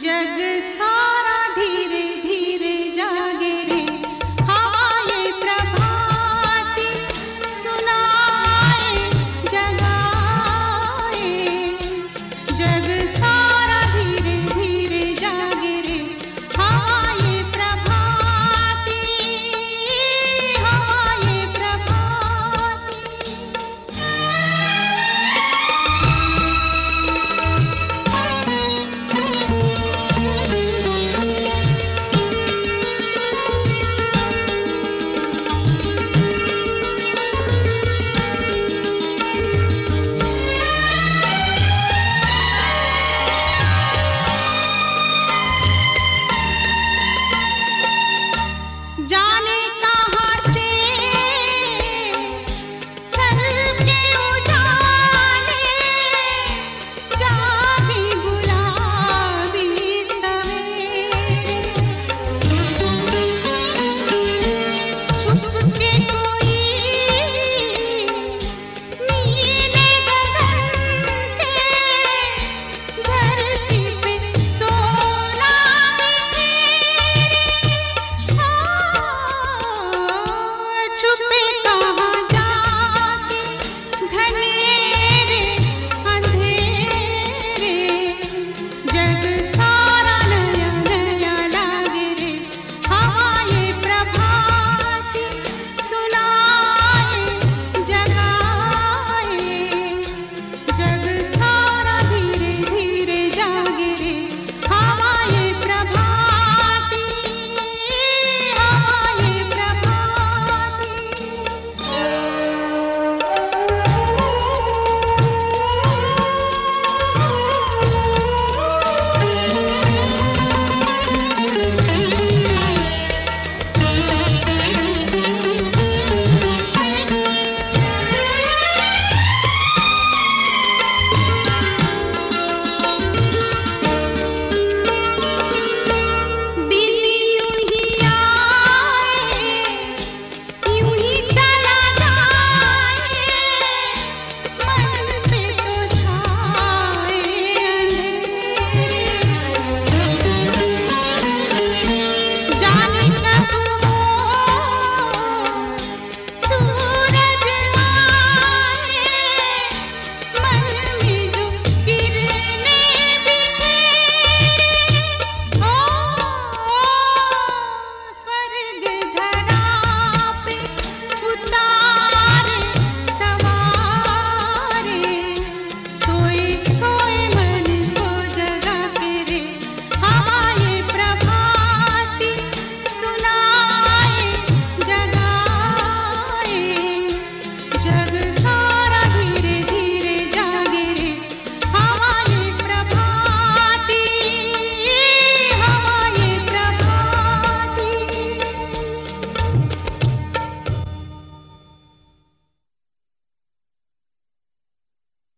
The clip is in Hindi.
जग सा